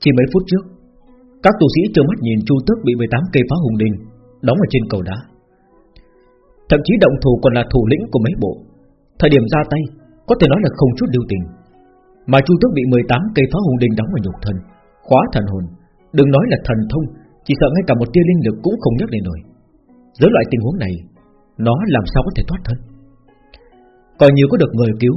Chỉ mấy phút trước, Các tu sĩ trơ mắt nhìn Chu Tước bị 18 cây phá hùng đình Đóng ở trên cầu đá. Thậm chí động thủ còn là thủ lĩnh của mấy bộ. Thời điểm ra tay, Có thể nói là không chút lưu tình. Mà Chu Tước bị 18 cây phá hùng đình đóng vào nhục thân, Khóa thần hồn. Đừng nói là thần thông, Chỉ sợ ngay cả một tia linh lực cũng không nhắc lên nổi. Dưới loại tình huống này, Nó làm sao có thể thoát thân? Coi như có được người cứu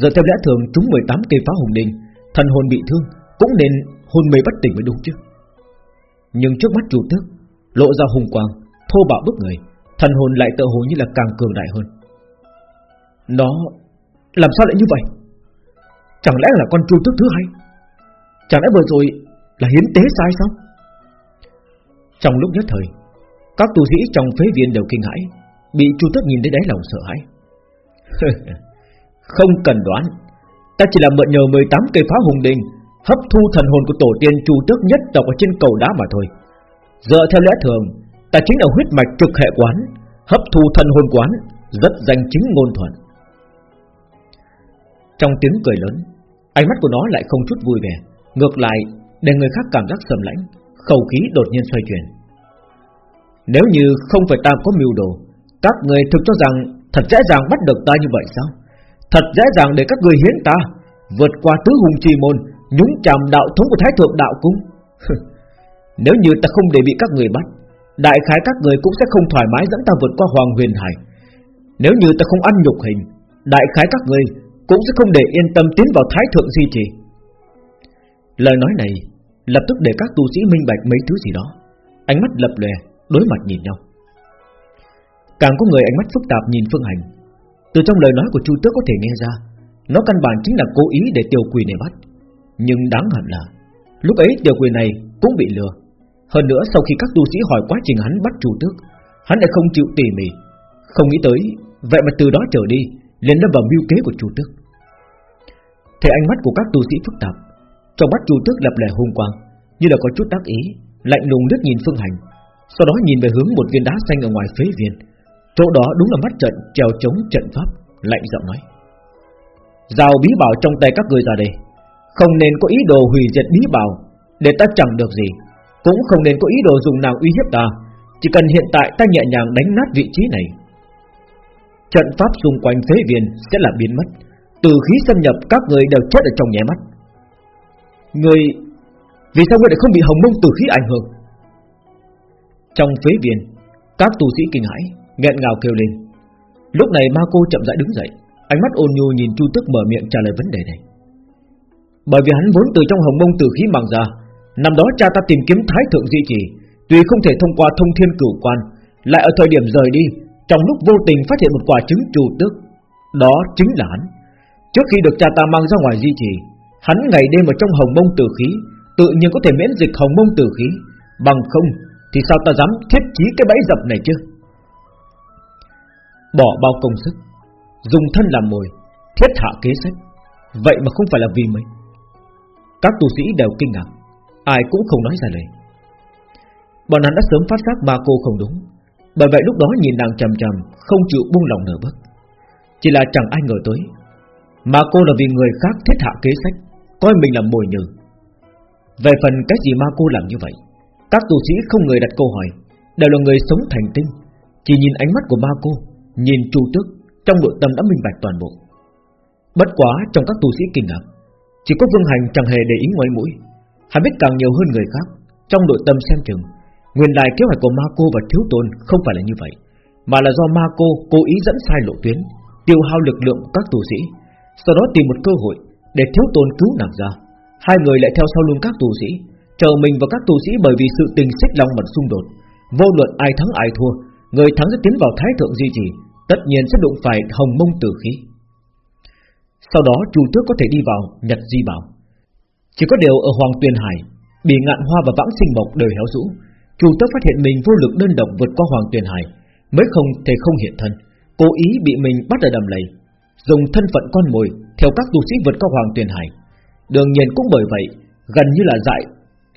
Giờ theo lẽ thường, chúng 18 cây phá hùng đình Thần hồn bị thương, Cũng nên hôn mê bất tỉnh mới đúng chứ. Nhưng trước mắt chủ tước Lộ ra hùng quang, Thô bạo bức người, Thần hồn lại tự hồ như là càng cường đại hơn. Nó, Làm sao lại như vậy? Chẳng lẽ là con chu tước thứ hai? Chẳng lẽ vừa rồi là hiến tế sai sao? Trong lúc nhất thời, Các tu sĩ trong phế viên đều kinh hãi, Bị chu tước nhìn thấy đáy lòng sợ hãi. Không cần đoán, Ta chỉ là mượn nhờ 18 cây phá hùng đình Hấp thu thần hồn của tổ tiên chu tước nhất tộc ở trên cầu đá mà thôi. Dựa theo lẽ thường, Ta chính là huyết mạch trực hệ quán, Hấp thu thần hồn quán, Rất danh chính ngôn thuận. Trong tiếng cười lớn, Ánh mắt của nó lại không chút vui vẻ, Ngược lại để người khác cảm giác sầm lãnh, Khẩu khí đột nhiên xoay chuyển. Nếu như không phải ta có mưu đồ, Các người thực cho rằng Thật dễ dàng bắt được ta như vậy sao? Thật dễ dàng để các người hiến ta, Vượt qua tứ hùng trì môn Nhúng chàm đạo thống của Thái Thượng Đạo Cung. Nếu như ta không để bị các người bắt, Đại khái các người cũng sẽ không thoải mái dẫn ta vượt qua Hoàng Huyền Hải. Nếu như ta không ăn nhục hình, Đại khái các người cũng sẽ không để yên tâm tiến vào Thái Thượng Di Trì. Lời nói này Lập tức để các tu sĩ minh bạch mấy thứ gì đó. Ánh mắt lập lè Đối mặt nhìn nhau. Càng có người ánh mắt phức tạp nhìn Phương Hành. Từ trong lời nói của Chu Tước có thể nghe ra, Nó căn bản chính là cố ý để tiêu quỷ này bắt. Nhưng đáng hận là, Lúc ấy tiểu quỷ này cũng bị lừa. Hơn nữa, sau khi các tu sĩ hỏi quá trình hắn bắt Chu Tước, Hắn lại không chịu tỉ mỉ. Không nghĩ tới, Vậy mà từ đó trở đi, liền đâm vào mưu kế của Chu Tước. Thế ánh mắt của các tu sĩ phức tạp, Trong mắt Chu Tước lập lè hung quang, Như là có chút tác ý, Lạnh lùng liếc nhìn Phương Hành, Sau đó nhìn về hướng một viên đá xanh ở ngoài phế viên Chỗ đó đúng là mắt trận treo chống trận pháp, Lạnh giọng nói. Giao bí bảo trong tay các người ra đây. Không nên có ý đồ hủy diệt bí bảo, Để ta chẳng được gì. Cũng không nên có ý đồ dùng nào uy hiếp ta. Chỉ cần hiện tại ta nhẹ nhàng đánh nát vị trí này. Trận pháp xung quanh phế viên sẽ là biến mất. Từ khí xâm nhập, các người đều chết ở trong nhé mắt. Người, Vì sao người lại không bị hồng mông từ khí ảnh hưởng? Trong phế viên, Các tù sĩ kinh hãi, nghẹn ngào kêu lên. Lúc này ma cô chậm rãi đứng dậy, Ánh mắt ôn nhu nhìn Chu Tước mở miệng trả lời vấn đề này. Bởi vì hắn vốn từ trong hồng mông tử khí mang ra. Năm đó cha ta tìm kiếm thái thượng di chỉ, Tuy không thể thông qua thông thiên cửu quan Lại ở thời điểm rời đi Trong lúc vô tình phát hiện một quả trứng trù tức, Đó chính là hắn. Trước khi được cha ta mang ra ngoài di chỉ, Hắn ngày đêm ở trong hồng mông tử khí Tự nhiên có thể miễn dịch hồng mông tử khí. Bằng không Thì sao ta dám thiết trí cái bẫy dập này chứ? Bỏ bao công sức Dùng thân làm mồi Thiết hạ kế sách. Vậy mà không phải là vì mấy các tu sĩ đều kinh ngạc. Ai cũng không nói ra lời. Bọn hắn đã sớm phát giác ma cô không đúng. Bởi vậy lúc đó nhìn nàng trầm trầm Không chịu buông lòng nở bước. Chỉ là chẳng ai ngờ tới. Mà cô là vì người khác thiết hạ kế sách, Coi mình là mồi nhử. Về phần cái gì ma cô làm như vậy, Các tu sĩ không người đặt câu hỏi, Đều là người sống thành tinh. Chỉ nhìn ánh mắt của ma cô, Nhìn chu tước, Trong nội tâm đã minh bạch toàn bộ. Bất quá trong các tu sĩ kinh ngạc chỉ có Vương Hành chẳng hề để ý ngoài mũi. Hắn biết càng nhiều hơn người khác, Trong nội tâm xem chừng, Nguyên đài kế hoạch của Ma Cô và Thiếu Tôn không phải là như vậy, Mà là do Ma Cô cố ý dẫn sai lộ tuyến, Tiêu hao lực lượng của các tù sĩ, Sau đó tìm một cơ hội Để Thiếu Tôn cứu nàng ra. Hai người lại theo sau luôn các tù sĩ, Chờ mình và các tù sĩ bởi vì sự tình xích long bật xung đột. Vô luận ai thắng ai thua, Người thắng sẽ tiến vào thái thượng di trì, Tất nhiên sẽ đụng phải hồng mông tử khí. Sau đó chu tước có thể đi vào Nhật di bảo. Chỉ có điều ở Hoàng Tuyền Hải, Bị ngạn hoa và vãng sinh mộc đời héo rũ, Chu tước phát hiện mình vô lực đơn độc vượt qua Hoàng Tuyền Hải, Mới không thể không hiện thân. Cố ý bị mình bắt ở đầm lầy, Dùng thân phận con mồi Theo các tu sĩ vượt qua Hoàng Tuyền Hải. Đương nhiên cũng bởi vậy, Gần như là dại,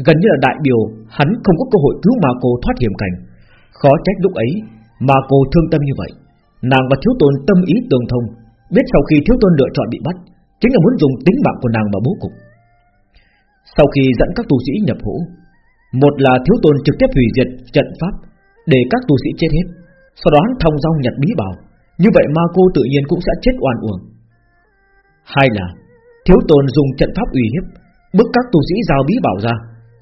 Gần như là đại biểu Hắn không có cơ hội cứu ma cô thoát hiểm cảnh. Khó trách lúc ấy, Ma cô thương tâm như vậy. Nàng và thiếu tôn tâm ý tương thông Biết sau khi thiếu tôn lựa chọn bị bắt, Chính là muốn dùng tính mạng của nàng mà bố cục. Sau khi dẫn các tu sĩ nhập hũ, Một là thiếu tôn trực tiếp hủy diệt trận pháp, Để các tu sĩ chết hết, Sau đó thông dong nhặt bí bảo. Như vậy ma cô tự nhiên cũng sẽ chết oan uổng. Hai là, Thiếu tôn dùng trận pháp uy hiếp Bức các tu sĩ giao bí bảo ra,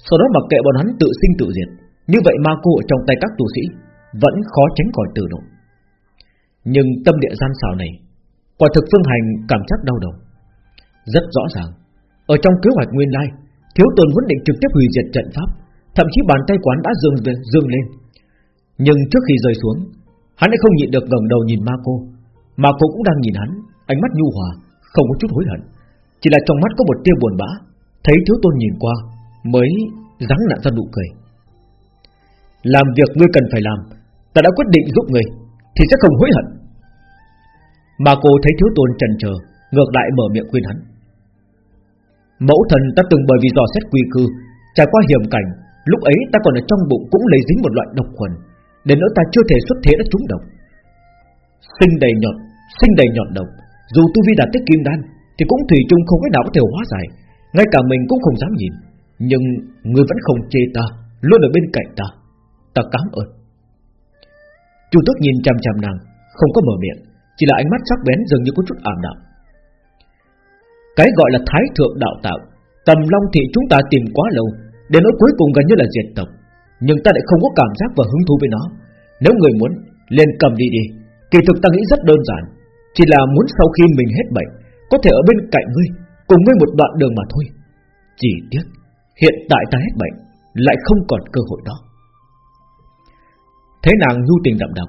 Sau đó mặc kệ bọn hắn tự sinh tự diệt. Như vậy ma cô ở trong tay các tu sĩ Vẫn khó tránh khỏi tử độ Nhưng tâm địa gian xảo này Quả thực phương hành cảm giác đau đầu. Rất rõ ràng Ở trong kế hoạch nguyên lai Thiếu tôn vốn định trực tiếp hủy diệt trận pháp Thậm chí bàn tay quán đã dương, dương lên. Nhưng trước khi rơi xuống Hắn lại không nhịn được gần đầu nhìn ma cô Mà cô cũng đang nhìn hắn Ánh mắt nhu hòa Không có chút hối hận. Chỉ là trong mắt có một tia buồn bã Thấy thiếu tôn nhìn qua Mới rắn nặn ra nụ cười. Làm việc ngươi cần phải làm Ta đã quyết định giúp ngươi Thì sẽ không hối hận. Mà cô thấy thiếu tôn trần chờ Ngược lại mở miệng khuyên hắn. Mẫu thần ta từng bởi vì dò xét quy cư, Trải qua hiểm cảnh, Lúc ấy ta còn ở trong bụng cũng lấy dính một loại độc khuẩn Đến nữa ta chưa thể xuất thế đã trúng độc. Sinh đầy nhọt Sinh đầy nhọt độc, Dù tu vi đạt tới kim đan, Thì cũng thủy chung không cách nào có thể hóa giải, Ngay cả mình cũng không dám nhìn. Nhưng người vẫn không chê ta, Luôn ở bên cạnh ta. Ta cảm ơn. Chu tước nhìn chằm chằm nàng, Không có mở miệng. Chỉ là ánh mắt sắc bén dường như có chút ảm đạm. Cái gọi là thái thượng đạo tạo Tầm long thị chúng ta tìm quá lâu, Đến nỗi cuối cùng gần như là diệt tộc. Nhưng ta lại không có cảm giác và hứng thú với nó. Nếu người muốn lên cầm đi đi. Kỳ thực ta nghĩ rất đơn giản, Chỉ là muốn sau khi mình hết bệnh, Có thể ở bên cạnh ngươi, Cùng ngươi một đoạn đường mà thôi. Chỉ tiếc, Hiện tại ta hết bệnh, Lại không còn cơ hội đó. Thế nàng nhu tình đậm đặc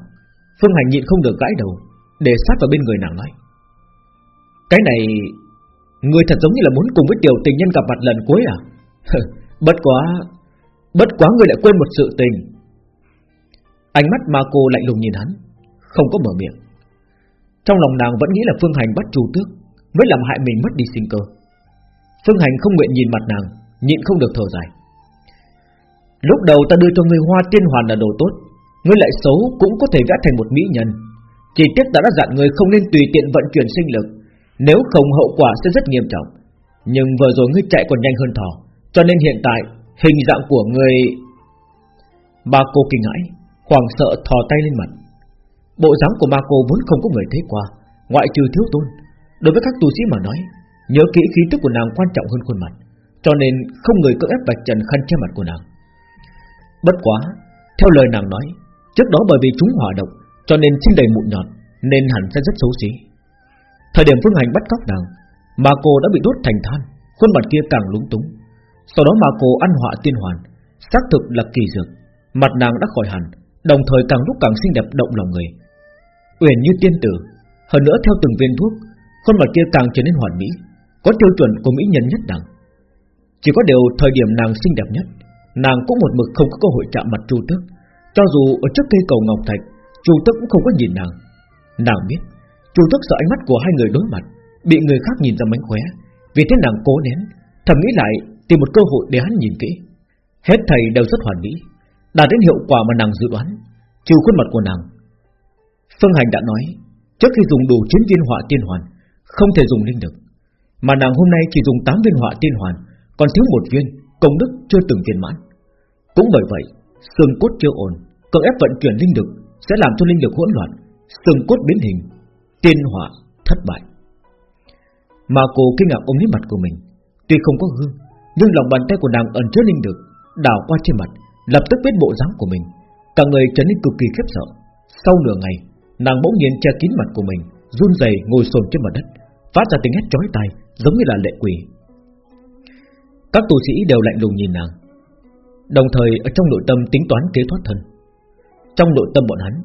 Phương Hành nhịn không được gãi đầu. Để sát vào bên người nàng nói Cái này, Người thật giống như là muốn cùng với tiểu tình nhân gặp mặt lần cuối à? Bất quá Bất quá người lại quên một sự tình. Ánh mắt ma cô lạnh lùng nhìn hắn, Không có mở miệng. Trong lòng nàng vẫn nghĩ là Phương Hành bắt chủ tước Mới làm hại mình mất đi sinh cơ. Phương Hành không nguyện nhìn mặt nàng, Nhịn không được thở dài. Lúc đầu ta đưa cho người hoa tiên hoàn là đồ tốt, Ngươi lại xấu cũng có thể vẽ thành một mỹ nhân. Chỉ tiếc ta đã dặn người không nên tùy tiện vận chuyển sinh lực, Nếu không hậu quả sẽ rất nghiêm trọng. Nhưng vừa rồi ngươi chạy còn nhanh hơn thỏ Cho nên hiện tại, Hình dạng của người Ba cô kinh ngãi Hoàng sợ thò tay lên mặt. Bộ dáng của ma cô vốn không có người thấy qua, Ngoại trừ thiếu tôn. Đối với các tu sĩ mà nói, Nhớ kỹ khí tức của nàng quan trọng hơn khuôn mặt, Cho nên không người cưỡng ép bạch trần khăn che mặt của nàng. Bất quá, Theo lời nàng nói, Trước đó bởi vì chúng hỏa độc cho nên trên đầy mụn nhọt Nên hẳn sẽ rất xấu xí. Thời điểm Phương Hành bắt cóc nàng Mà cô đã bị đốt thành than, Khuôn mặt kia càng lúng túng. Sau đó mà cô ăn họa tiên hoàn, Xác thực là kỳ dược. Mặt nàng đã khỏi hẳn, Đồng thời càng lúc càng xinh đẹp động lòng người. Uyển như tiên tử, Hơn nữa theo từng viên thuốc, Khuôn mặt kia càng trở nên hoàn mỹ, Có tiêu chuẩn của mỹ nhân nhất đẳng. Chỉ có điều thời điểm nàng xinh đẹp nhất, Nàng cũng một mực không có cơ hội chạm mặt Chu Tước, cho dù ở trước cây cầu ngọc thạch Chu Tức cũng không có nhìn nàng. Nàng biết, Chu Tức sợ ánh mắt của hai người đối mặt, Bị người khác nhìn ra mánh khóe. Vì thế nàng cố nén, Thầm nghĩ lại, tìm một cơ hội để hắn nhìn kỹ. Hết thầy đều rất hoàn mỹ Đạt đến hiệu quả mà nàng dự đoán. Trừ khuôn mặt của nàng, Phương Hành đã nói, Trước khi dùng đủ 9 viên họa tiên hoàn, Không thể dùng linh được Mà nàng hôm nay chỉ dùng 8 viên họa tiên hoàn, Còn thiếu một viên, Công đức chưa từng viên mãn. Cũng bởi vậy, Xương cốt chưa ổn, Cưỡng ép vận chuyển linh lực sẽ làm cho linh lực hỗn loạn, Xương cốt biến hình, Tiên họa thất bại. Mà cô kinh ngạc ôm lấy mặt của mình, Tuy không có gương Nhưng lòng bàn tay của nàng ẩn chứa linh lực Đảo qua trên mặt, Lập tức biết bộ dáng của mình. Cả người trở nên cực kỳ khiếp sợ. Sau nửa ngày, Nàng bỗng nhiên che kín mặt của mình, Run rẩy ngồi xổm trên mặt đất, Phát ra tiếng hét chói tai, Giống như là lệ quỷ. Các tu sĩ đều lạnh lùng nhìn nàng. Đồng thời, ở trong nội tâm tính toán kế thoát thân trong nội tâm bọn hắn,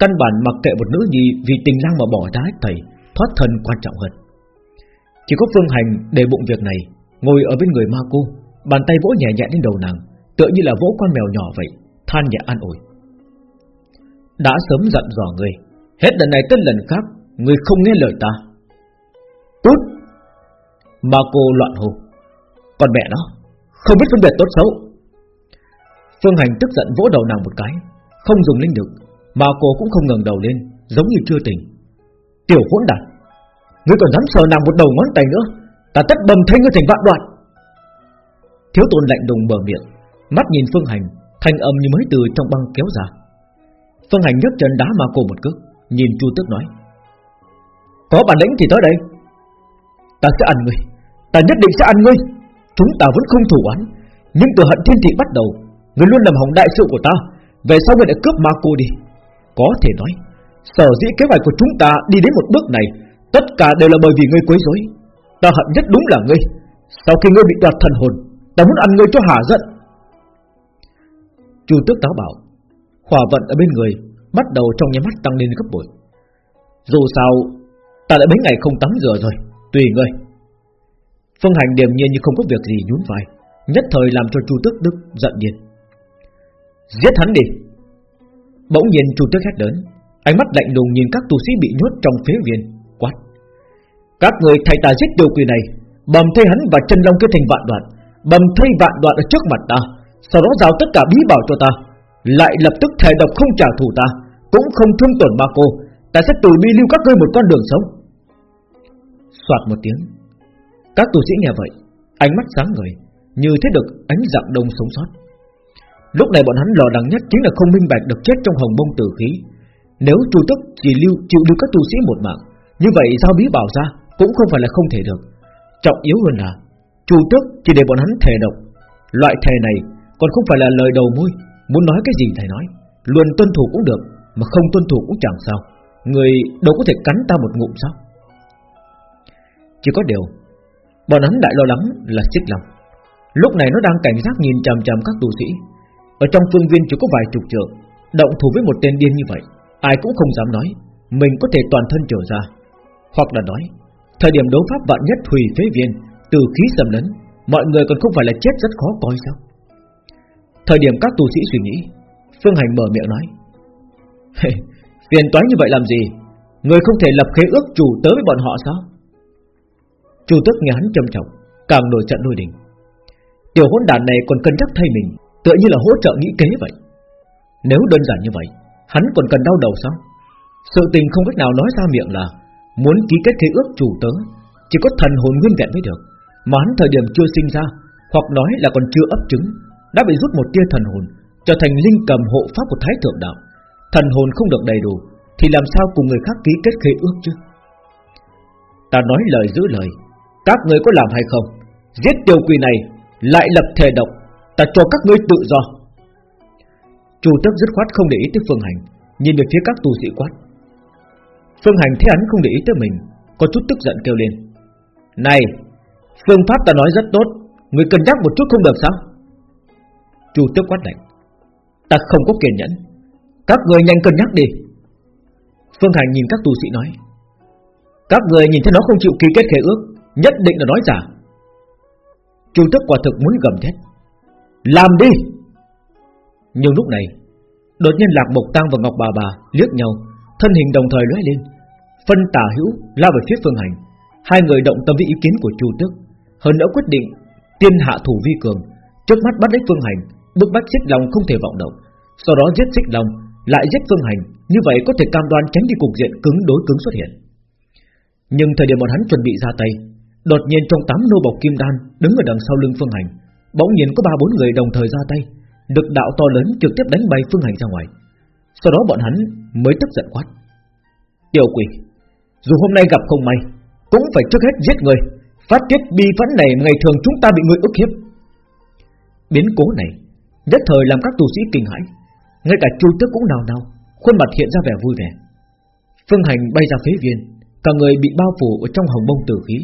Căn bản mặc kệ một nữ nhi Vì tình lang mà bỏ ra hết thầy, Thoát thân quan trọng hơn. Chỉ có Phương Hành để bụng việc này, Ngồi ở bên người ma cô, Bàn tay vỗ nhẹ nhẹ lên đầu nàng, Tựa như là vỗ con mèo nhỏ vậy, Than nhẹ an ủi. Đã sớm dặn dò người Hết lần này tới lần khác Người không nghe lời ta. Cút Ma cô loạn hồ Còn mẹ nó, Không biết phân biệt tốt xấu. Phương Hành tức giận vỗ đầu nàng một cái. Không dùng linh lực Mà cô cũng không ngẩng đầu lên Giống như chưa tỉnh. Tiểu hỗn đản Ngươi còn dám sờ nàng một đầu ngón tay nữa Ta tất bầm thay ngươi thành vạn đoạn Thiếu tôn lạnh đùng mở miệng Mắt nhìn Phương Hành Thanh âm như mới từ trong băng kéo ra. Phương Hành nhấc chân đá ma cô một cước Nhìn Chu Tước nói Có bản lĩnh thì tới đây. Ta sẽ ăn ngươi Ta nhất định sẽ ăn ngươi. Chúng ta vẫn không thủ án, Nhưng từ hận thiên thị bắt đầu Ngươi luôn làm hỏng đại sự của ta. Về sau người đã cướp ma cô đi. Có thể nói, Sở dĩ kế hoạch của chúng ta đi đến một bước này, Tất cả đều là bởi vì ngươi quấy rối. Ta hận nhất đúng là ngươi. Sau khi ngươi bị đoạt thần hồn, Ta muốn ăn ngươi cho hả giận. Chu tước táo bảo, Hỏa vận ở bên người Bắt đầu trong nháy mắt tăng lên gấp bội. Dù sao, Ta đã mấy ngày không tắm rửa rồi, Tùy ngươi. Phương Hành điềm nhiên như không có việc gì nhún vai, Nhất thời làm cho Chu Tước Đức giận điên. Giết hắn đi. Bỗng nhiên Chu Tước hét lớn, Ánh mắt lạnh lùng nhìn các tu sĩ bị nhốt trong phế viên. Quát. Các người thay ta giết điều quỷ này, Bầm thây hắn và chân long kết thành vạn đoạn, Bầm thây vạn đoạn ở trước mặt ta, Sau đó giao tất cả bí bảo cho ta, Lại lập tức thề độc không trả thù ta, Cũng không thương tổn ma cô, Ta sẽ từ bi lưu các ngươi một con đường sống. Xoạt một tiếng, Các tu sĩ nghe vậy, Ánh mắt sáng người Như thấy được ánh dạng đông sống sót. Lúc này bọn hắn lo lắng nhất chính là không minh bạch được chết trong hồng bông tử khí. Nếu chu tức chỉ lưu, chịu lưu các tu sĩ một mạng, Như vậy giao bí bảo ra Cũng không phải là không thể được. Trọng yếu hơn là, Chu tước chỉ để bọn hắn thề độc. Loại thề này còn không phải là lời đầu môi, Muốn nói cái gì thầy nói, Luôn tuân thủ cũng được, Mà không tuân thủ cũng chẳng sao. Người đâu có thể cắn ta một ngụm sao? Chỉ có điều, Bọn hắn đại lo lắng là xích lòng. Lúc này nó đang cảnh giác nhìn chằm chằm các tu sĩ. Ở trong phương viên chỉ có vài chục trượng Động thủ với một tên điên như vậy, Ai cũng không dám nói, Mình có thể toàn thân trở ra. Hoặc là nói, Thời điểm đấu pháp vạn nhất hủy phế viên, Từ khí sầm lấn, Mọi người còn không phải là chết rất khó coi sao? Thời điểm các tù sĩ suy nghĩ, Phương Hành mở miệng nói Phiền toái như vậy làm gì? Người không thể lập khế ước chủ tớ với bọn họ sao? Chủ tức nghe hắn trầm trọng, Càng nổi trận đôi đình. Tiểu hỗn đàn này còn cân nhắc thay mình Tựa như là hỗ trợ nghĩ kế vậy. Nếu đơn giản như vậy, Hắn còn cần đau đầu sao? Sự tình không cách nào nói ra miệng là Muốn ký kết khế ước chủ tớ, Chỉ có thần hồn nguyên vẹn mới được. Mà hắn thời điểm chưa sinh ra, Hoặc nói là còn chưa ấp trứng, Đã bị rút một tia thần hồn, Trở thành linh cầm hộ pháp của Thái Thượng Đạo. Thần hồn không được đầy đủ, Thì làm sao cùng người khác ký kết khế ước chứ? Ta nói lời giữ lời, Các người có làm hay không, Giết tiêu quỷ này Lại lập thề độc. Ta cho các ngươi tự do. Chủ tức dứt khoát không để ý tới Phương Hành, Nhìn về phía các tu sĩ quát. Phương Hành thấy hắn không để ý tới mình, Có chút tức giận kêu lên. Này, Phương pháp ta nói rất tốt, Người cân nhắc một chút không được sao? Chủ tức quát lạnh. Ta không có kiên nhẫn. Các người nhanh cân nhắc đi. Phương Hành nhìn các tu sĩ nói. Các người nhìn thấy nó không chịu ký kết khế ước, Nhất định là nói giả. Chủ tức quả thực muốn gầm thét. Làm đi. Nhưng lúc này Đột nhiên Lạc Mộc Tăng và Ngọc Bà Bà liếc nhau Thân hình đồng thời lóe lên. Phân tả hữu lao về phía Phương Hành. Hai người động tâm với ý kiến của Chu Tước. Hơn nữa quyết định tiên hạ thủ vi cường Trước mắt bắt lấy Phương Hành Bức bách xích lòng không thể vọng động. Sau đó giết xích lòng, Lại giết Phương Hành Như vậy có thể cam đoan tránh đi cục diện cứng đối cứng xuất hiện. Nhưng thời điểm bọn hắn chuẩn bị ra tay Đột nhiên trong tám nô bọc kim đan Đứng ở đằng sau lưng Phương Hành Bỗng nhiên có ba bốn người đồng thời ra tay, Được đạo to lớn trực tiếp đánh bay Phương Hành ra ngoài. Sau đó bọn hắn mới tức giận quát. Tiểu quỷ, Dù hôm nay gặp không may, Cũng phải trước hết giết người, Phát tiết bi phẫn này ngày thường chúng ta bị người ức hiếp. Biến cố này Nhất thời làm các tù sĩ kinh hãi, Ngay cả chu tước cũng nào nào Khuôn mặt hiện ra vẻ vui vẻ. Phương hành bay ra phế viên, Cả người bị bao phủ ở trong hồng bông tử khí,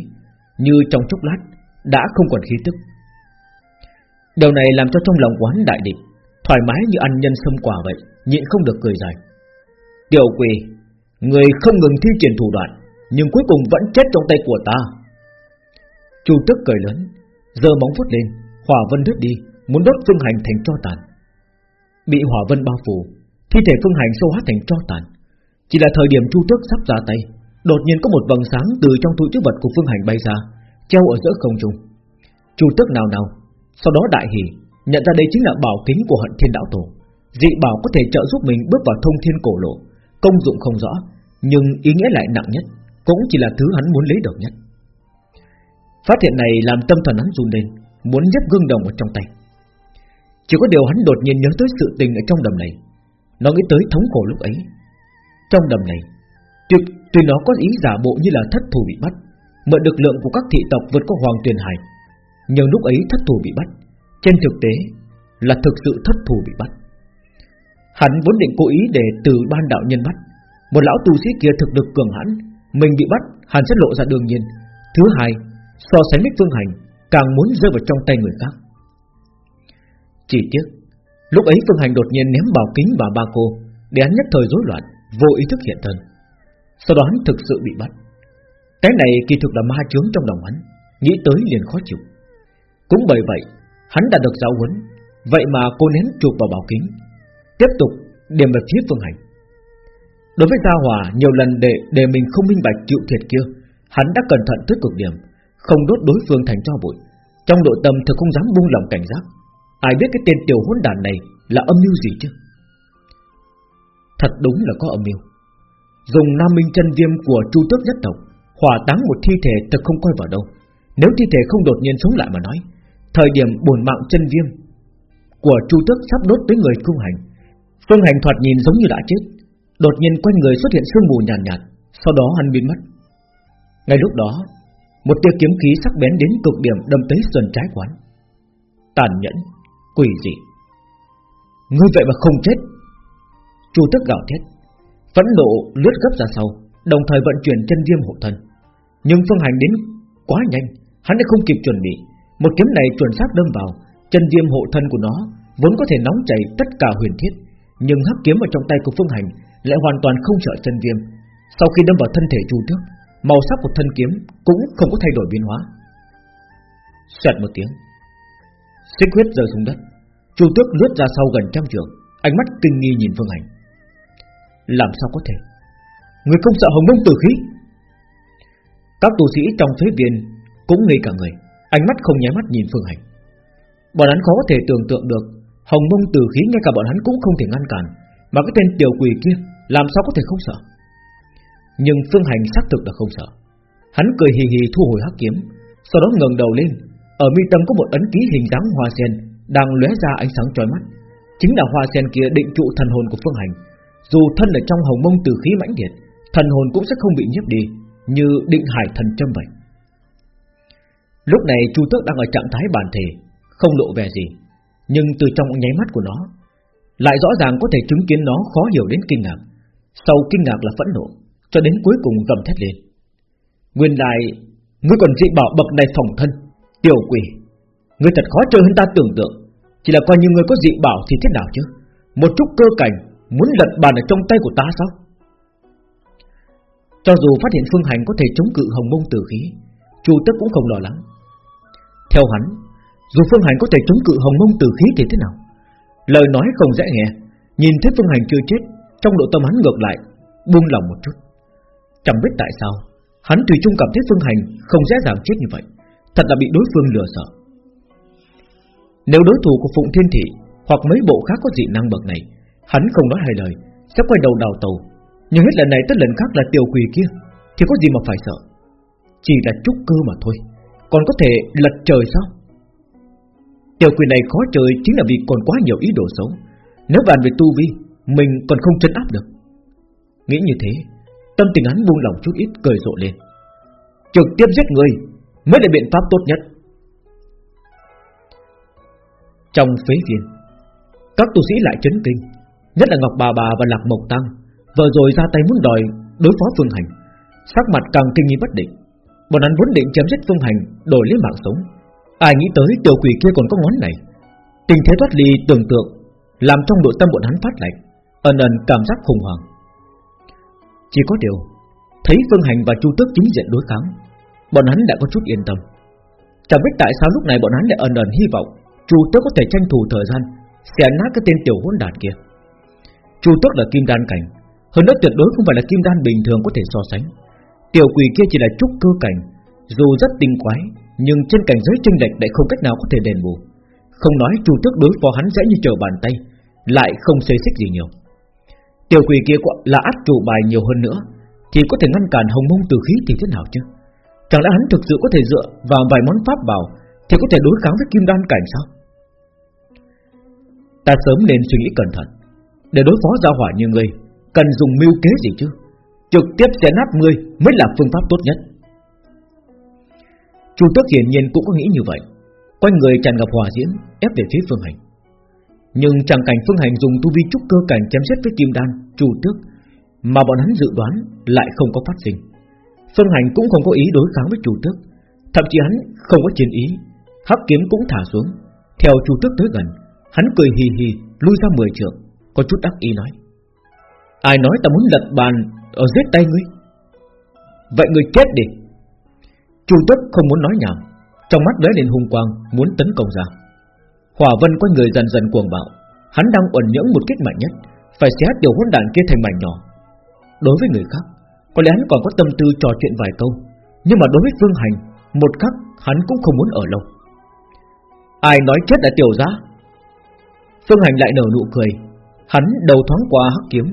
Như trong chốc lát Đã không còn khí tức. Điều này làm cho trong lòng quán đại định Thoải mái như ăn nhân sâm quả vậy, Nhịn không được cười dài. Tiểu quỷ, Người không ngừng thi triển thủ đoạn, Nhưng cuối cùng vẫn chết trong tay của ta. Chu tức cười lớn giờ móng vuốt lên Hỏa vân đứt đi, Muốn đốt phương hành thành cho tàn. Bị hỏa vân bao phủ, Thi thể phương hành sâu hóa thành cho tàn. Chỉ là thời điểm chu tước sắp ra tay, Đột nhiên có một vầng sáng từ trong túi chứa vật của phương hành bay ra, Treo ở giữa không trung. Chu tước nào nào sau đó đại hỉ Nhận ra đây chính là bảo kính của hận thiên đạo tổ. Dị bảo có thể trợ giúp mình bước vào thông thiên cổ lộ. Công dụng không rõ Nhưng ý nghĩa lại nặng nhất Cũng chỉ là thứ hắn muốn lấy được nhất. Phát hiện này làm tâm thần hắn run lên Muốn nhấp gương đồng ở trong tay. Chỉ có điều hắn đột nhiên nhớ tới sự tình ở trong đầm này. Nó nghĩ tới thống khổ lúc ấy. Trong đầm này Tuy, tuy nó có ý giả bộ như là thất thủ bị bắt Mượn lực lượng của các thị tộc vượt qua hoàng tuyền hải nhưng lúc ấy thất thủ bị bắt. Trên thực tế Là thực sự thất thủ bị bắt. Hắn vốn định cố ý để từ ban đạo nhân bắt. Một lão tu sĩ kia thực lực cường hãn, Mình bị bắt, Hắn sẽ lộ ra đương nhiên. Thứ hai, So sánh với phương hành, Càng muốn rơi vào trong tay người khác. Chỉ tiếc, Lúc ấy phương hành đột nhiên ném bảo kính vào ba cô, Để hắn nhất thời rối loạn, Vô ý thức hiện thân. Sau đó hắn thực sự bị bắt. Cái này kỳ thực là ma chướng trong lòng hắn, Nghĩ tới liền khó chịu. Cũng bởi vậy, Hắn đã được giáo huấn. Vậy mà cô nén chụp vào bảo kính. Tiếp tục điểm về phía phương hành. Đối với Gia Hòa, nhiều lần để để mình không minh bạch chịu thiệt kia, Hắn đã cẩn thận tới cực điểm, Không đốt đối phương thành cho bụi. Trong nội tâm thực không dám buông lòng cảnh giác. Ai biết cái tên tiểu hỗn đàn này Là âm mưu gì chứ? Thật đúng là có âm mưu. Dùng nam minh chân viêm của chu tước nhất tộc, Hỏa táng một thi thể thật không coi vào đâu. Nếu thi thể không đột nhiên sống lại mà nói Thời điểm bổn mạng chân viêm Của chu tước sắp đốt tới người phương hành. Phương hành thoạt nhìn giống như đã chết. Đột nhiên quanh người xuất hiện sương mù nhàn nhạt, nhạt. Sau đó hắn biến mất. Ngay lúc đó Một tia kiếm khí sắc bén đến cực điểm đâm tới sườn trái quán. Tàn nhẫn Quỷ dị. Ngươi vậy mà không chết. Chu tước gào thét. Phẫn nộ lướt gấp ra sau Đồng thời vận chuyển chân viêm hộ thân. Nhưng phương hành đến quá nhanh Hắn đã không kịp chuẩn bị. Một kiếm này chuẩn xác đâm vào, Chân viêm hộ thân của nó Vốn có thể nóng chảy tất cả huyền thiết, Nhưng hắc kiếm ở trong tay của phương hành Lại hoàn toàn không sợ chân viêm Sau khi đâm vào thân thể chu tước, Màu sắc của thân kiếm cũng không có thay đổi biến hóa. Xoẹt một tiếng, Xích huyết rơi xuống đất. Chu tước lướt ra sau gần trăm trường, Ánh mắt kinh nghi nhìn Phương Hành. Làm sao có thể? Người không sợ hồng mông tử khí. Các tu sĩ trong phế viên Cũng ngây cả người. Ánh mắt không nháy mắt nhìn Phương Hành. Bọn hắn khó có thể tưởng tượng được, Hồng mông tử khí ngay cả bọn hắn cũng không thể ngăn cản, Mà cái tên tiểu quỷ kia Làm sao có thể không sợ? Nhưng Phương Hành xác thực là không sợ. Hắn cười hì hì thu hồi hắc kiếm, Sau đó ngẩng đầu lên, Ở mi tâm có một ấn ký hình dáng hoa sen Đang lóe ra ánh sáng chói mắt. Chính là hoa sen kia định trụ thần hồn của Phương Hành. Dù thân ở trong hồng mông tử khí mãnh liệt, Thần hồn cũng sẽ không bị nhiếp đi, Như định hải thần châm vậy. Lúc này Chu Tước đang ở trạng thái bản thể Không lộ vẻ gì. Nhưng từ trong nháy mắt của nó, Lại rõ ràng có thể chứng kiến nó khó hiểu đến kinh ngạc. Sau kinh ngạc là phẫn nộ, cho đến cuối cùng gầm thét lên. Nguyên lại Ngươi còn dị bảo bậc này phòng thân, Tiểu quỷ. Ngươi thật khó chơi hơn ta tưởng tượng. Chỉ là coi như ngươi có dị bảo thì thế nào chứ? Một chút cơ cảnh Muốn lật bàn ở trong tay của ta sao? Cho dù phát hiện phương hành có thể chống cự hồng mông tử khí, Chu tức cũng không lo lắng. Theo hắn, Dù phương hành có thể chống cự hồng mông tử khí thì thế nào? Lời nói không dễ nghe, Nhìn thấy phương hành chưa chết, Trong độ tâm hắn ngược lại, Buông lòng một chút. Chẳng biết tại sao, Hắn tùy chung cảm thấy Phương Hành không dễ dàng chết như vậy, Thật là bị đối phương lừa sợ. Nếu đối thủ của Phụng Thiên Thị Hoặc mấy bộ khác có dị năng bậc này, Hắn không nói hai lời, Sẽ quay đầu đào tàu Nhưng hết lần này tới lần khác là tiểu quỷ kia, Thì có gì mà phải sợ? Chỉ là trúc cơ mà thôi. Còn có thể lật trời sao? Tiểu quỷ này khó chơi Chính là vì còn quá nhiều ý đồ xấu. Nếu bàn về tu vi, Mình còn không chân áp được. Nghĩ như thế, Tâm tình hắn buông lòng chút ít, cười rộ lên. Trực tiếp giết người Mới là biện pháp tốt nhất. Trong phế viên, Các tu sĩ lại chấn kinh, Nhất là Ngọc Bà Bà và Lạc Mộc Tăng, Vừa rồi ra tay muốn đòi đối phó Phương Hành, Sắc mặt càng kinh nghi bất định. Bọn hắn vốn định chém giết Phương Hành, Đổi lấy mạng sống. Ai nghĩ tới tiểu quỷ kia còn có ngón này. Tình thế thoát ly tưởng tượng, Làm trong nội tâm bọn hắn phát lạnh, Ẩn ẩn cảm giác khủng hoảng. Chỉ có điều, Thấy Phương Hành và Chu Tước chính diện đối kháng, Bọn hắn đã có chút yên tâm. Chẳng biết tại sao lúc này bọn hắn lại ẩn ẩn hy vọng Chu Tước có thể tranh thủ thời gian Xẻ nát cái tên tiểu hỗn đản kia. Chu Tước là kim đan cảnh, Hơn nữa tuyệt đối không phải là kim đan bình thường có thể so sánh. Tiểu quỷ kia chỉ là trúc cơ cảnh, Dù rất tinh quái, Nhưng trên cảnh giới chênh lệch lại không cách nào có thể đền bù. Không nói Chu Tước đối phó hắn dễ như trở bàn tay, Lại không xê xích gì nhiều. Tiểu quỷ kia là át chủ bài nhiều hơn nữa, Thì có thể ngăn cản hồng mông từ khí thì thế nào chứ? Chẳng lẽ hắn thực sự có thể dựa vào vài món pháp bảo Thì có thể đối kháng với kim đan cảnh sao? Ta sớm nên suy nghĩ cẩn thận, Để đối phó gia hỏa như ngươi, Cần dùng mưu kế gì chứ? Trực tiếp xé nát ngươi mới là phương pháp tốt nhất. Chu Tước hiển nhiên cũng có nghĩ như vậy, Quanh người tràn ngập hỏa diễm, Ép về phía Phương Hành. Nhưng chẳng cảnh Phương Hành dùng tu vi trúc cơ cảnh chém giết với kim đan, Chu Tước, Mà bọn hắn dự đoán lại không có phát sinh. Phương Hành cũng không có ý đối kháng với Chu Tước, Thậm chí hắn không có chiến ý, Hắc kiếm cũng thả xuống. Theo Chu Tước tới gần, Hắn cười hì hì, lui ra mười trượng, Có chút đắc ý nói, Ai nói ta muốn lật bàn ở giết tay ngươi. Vậy ngươi chết đi. Chu Tước không muốn nói nhảm. Trong mắt lóe lên hung quang, Muốn tấn công ra. Hỏa vân quanh người dần dần cuồng bạo. Hắn đang uẩn nhưỡng một kích mạnh nhất, Phải xé tiểu hỗn đạn kia thành mảnh nhỏ. Đối với người khác, Có lẽ hắn còn có tâm tư trò chuyện vài câu. Nhưng mà đối với Phương Hành, Một khắc, hắn cũng không muốn ở lâu. Ai nói chết là tiểu giá? Phương Hành lại nở nụ cười. Hắn đầu thoáng qua hắc kiếm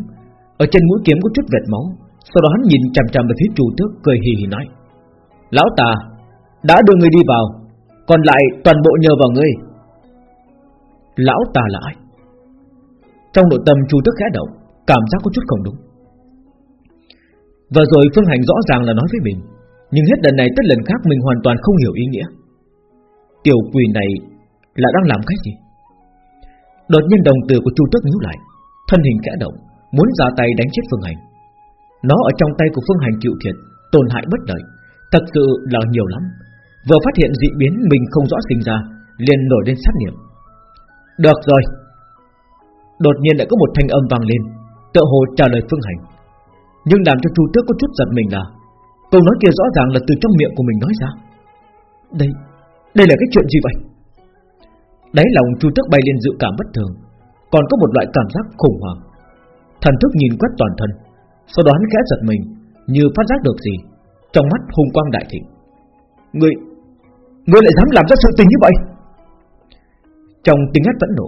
ở trên mũi kiếm có chút vệt máu. Sau đó hắn nhìn chằm chằm về phía Chu Tước, Cười hì hì nói, Lão tà, Đã đưa người đi vào, Còn lại toàn bộ nhờ vào ngươi. Lão tà là ai? Trong nội tâm Chu Tước khẽ động, Cảm giác có chút không đúng. Và rồi Phương Hành rõ ràng là nói với mình, Nhưng hết lần này tất lần khác Mình hoàn toàn không hiểu ý nghĩa. Tiểu quỷ này là đang làm cái gì? Đột nhiên đồng tử của Chu Tước nhíu lại, Thân hình kẽ động Muốn ra tay đánh chết Phương Hành. Nó ở trong tay của Phương Hành chịu thiệt, Tổn hại bất lợi. Thật sự là nhiều lắm. Vừa phát hiện dị biến mình không rõ sinh ra, liền nổi lên sát niệm Được rồi. Đột nhiên lại có một thanh âm vang lên, Tựa hồ trả lời Phương Hành. Nhưng làm cho Chu Tước có chút giật mình là, Câu nói kia rõ ràng là từ trong miệng của mình nói ra. Đây Đây là cái chuyện gì vậy? Đáy lòng Chu Tước bay lên dự cảm bất thường, Còn có một loại cảm giác khủng hoảng. Thần thức nhìn quét toàn thân Sau đó hắn khẽ giật mình Như phát giác được gì Trong mắt hung quang đại thịnh. Ngươi Ngươi lại dám làm ra sự tình như vậy? Trong tiếng hét vẫn nổ,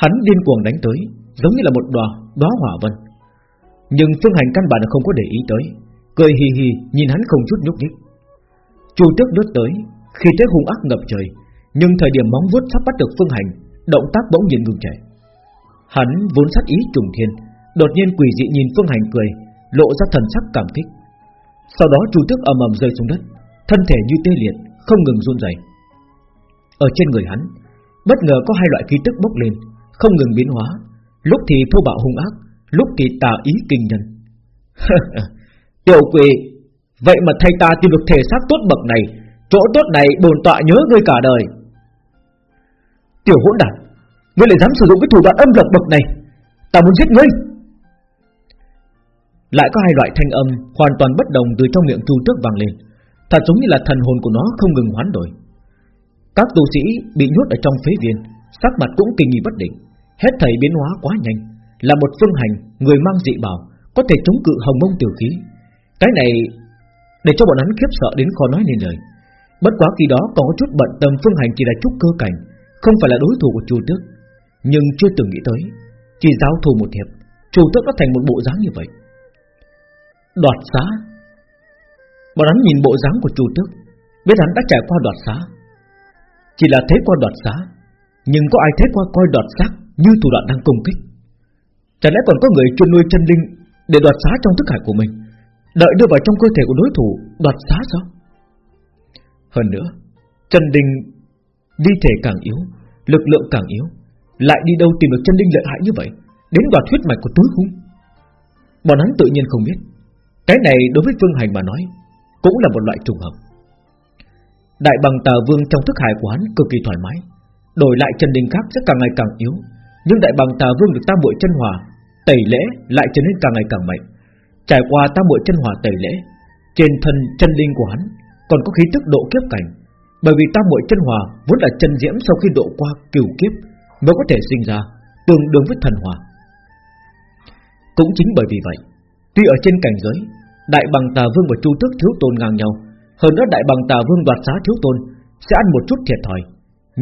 Hắn điên cuồng đánh tới Giống như là một đòa đóa hỏa vân. Nhưng Phương Hành căn bản là không có để ý tới Cười hì hì nhìn hắn không chút nhúc nhích. Chu Tước đốt tới Khi thế hung ác ngập trời nhưng thời điểm móng vuốt sắp bắt được Phương Hành Động tác bỗng nhiên ngừng chạy Hắn vốn sát ý trùng thiên Đột nhiên quỷ dị nhìn Phương Hành cười, Lộ ra thần sắc cảm kích. Sau đó chu tước ầm ầm rơi xuống đất, Thân thể như tê liệt, Không ngừng run rẩy. Ở trên người hắn, Bất ngờ có hai loại khí tức bốc lên, Không ngừng biến hóa. Lúc thì thô bạo hung ác, Lúc thì tà ý kinh nhân. Tiểu quỷ, Vậy mà thay ta tìm được thể xác tốt bậc này, Chỗ tốt này bồn tọa nhớ ngươi cả đời. Tiểu hỗn đản, Ngươi lại dám sử dụng cái thủ đoạn âm độc bậc này, Ta muốn giết ngươi. Lại có hai loại thanh âm Hoàn toàn bất đồng từ trong miệng chu tước vang lên. Thật giống như là thần hồn của nó không ngừng hoán đổi. Các tu sĩ bị nhốt ở trong phế viên, Sắc mặt cũng kinh nghi bất định. Hết thầy biến hóa quá nhanh, Là một phương hành Người mang dị bảo, Có thể chống cự hồng mông tiểu khí. Cái này Để cho bọn hắn khiếp sợ đến khó nói nên lời. Bất quá khi đó còn có chút bận tâm phương hành chỉ là chút cơ cảnh, không phải là đối thủ của Chu Tước. Nhưng chưa từng nghĩ tới, Chỉ giao thủ một hiệp, Chu Tước đã thành một bộ dáng như vậy. Đoạt xá. Bọn hắn nhìn bộ dáng của Chu Tước, Biết hắn đã trải qua đoạt xá. Chỉ là thấy qua đoạt xá, Nhưng có ai thấy qua coi đoạt xác Như thủ đoạn đang công kích? Chẳng lẽ còn có người chuyên nuôi chân linh Để đoạt xá trong thức hải của mình, Đợi đưa vào trong cơ thể của đối thủ Đoạt xá sao? Hơn nữa, chân Đình Đi thể càng yếu, Lực lượng càng yếu, Lại đi đâu tìm được chân linh lợi hại như vậy, Đến đoạt huyết mạch của túi hung Bọn hắn tự nhiên không biết. Cái này đối với Phương Hành mà nói Cũng là một loại trùng hợp. Đại bằng tà vương trong thức hải của hắn Cực kỳ thoải mái Đổi lại chân linh khác sẽ càng ngày càng yếu. Nhưng đại bằng tà vương được tam bội chân hòa Tẩy lễ lại trở nên càng ngày càng mạnh. Trải qua tam bội chân hòa tẩy lễ Trên thân chân linh của hắn Còn có khí tức độ kiếp cảnh. Bởi vì tam bội chân hòa vốn là chân diễm sau khi độ qua cửu kiếp mới có thể sinh ra, tương đương với thần hòa. Cũng chính bởi vì vậy, tuy ở trên cảnh giới, đại bằng tà vương và chu tước thiếu tôn ngang nhau, hơn nữa đại bằng tà vương đoạt giá thiếu tôn sẽ ăn một chút thiệt thòi,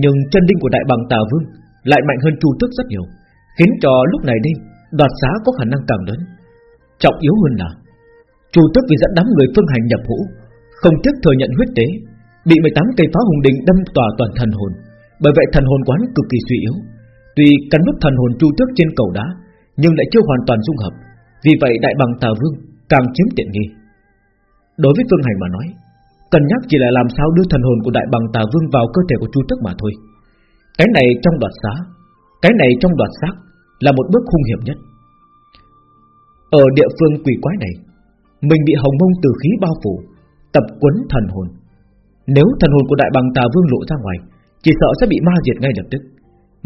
nhưng chân linh của đại bằng tà vương lại mạnh hơn chu tước rất nhiều, khiến cho lúc này đi đoạt giá có khả năng càng lớn. Trọng yếu hơn là chu tước vì dẫn đám người phương hành nhập hũ, không tiếc thừa nhận huyết tế Bị 18 cây phá hùng đình đâm tỏa toàn thần hồn. Bởi vậy thần hồn quán cực kỳ suy yếu. Tuy cắn nút thần hồn chu tước trên cầu đá Nhưng lại chưa hoàn toàn dung hợp. Vì vậy đại bằng tà vương càng chiếm tiện nghi. Đối với Phương Hành mà nói Cần nhắc chỉ là làm sao đưa thần hồn của đại bằng tà vương vào cơ thể của chu tước mà thôi. Cái này trong đoạt xá, Cái này trong đoạt xác Là một bước hung hiểm nhất. Ở địa phương quỷ quái này, Mình bị hồng mông từ khí bao phủ, Tập quấn thần hồn. Nếu thần hồn của đại bằng tà vương lộ ra ngoài, Chỉ sợ sẽ bị ma diệt ngay lập tức.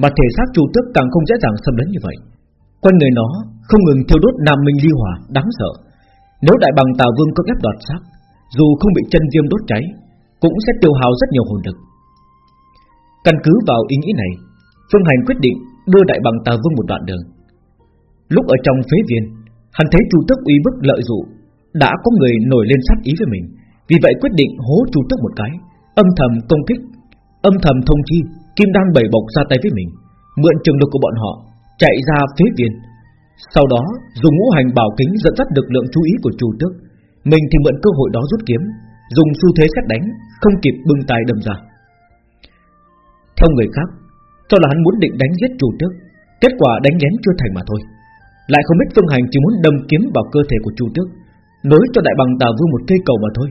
Mà thể xác chu tước càng không dễ dàng xâm lấn như vậy. Quanh người nó không ngừng thiêu đốt nam minh ly hỏa Đáng sợ. Nếu đại bằng tà vương có ép đoạt xác, Dù không bị chân viêm đốt cháy, Cũng sẽ tiêu hao rất nhiều hồn lực. Căn cứ vào ý nghĩ này, Phương Hành quyết định đưa đại bằng tà vương một đoạn đường. Lúc ở trong phế viên, Hắn thấy chu tước uy bức lợi dụ, Đã có người nổi lên sát ý với mình, Vì vậy quyết định hố chu tước một cái, Âm thầm công kích, Âm thầm thông chi, Kim đan bảy bộc ra tay với mình, Mượn trường lực của bọn họ Chạy ra phế viên. Sau đó, dùng ngũ hành bảo kính dẫn dắt lực lượng chú ý của chu tước. Mình thì mượn cơ hội đó rút kiếm, Dùng xu thế xét đánh, Không kịp bưng tay đâm ra. Theo người khác, Cho là hắn muốn định đánh giết chu tước, Kết quả đánh lén chưa thành mà thôi. Lại không biết phương hành chỉ muốn đâm kiếm vào cơ thể của chu tước, Nối cho đại bằng tà vương một cây cầu mà thôi.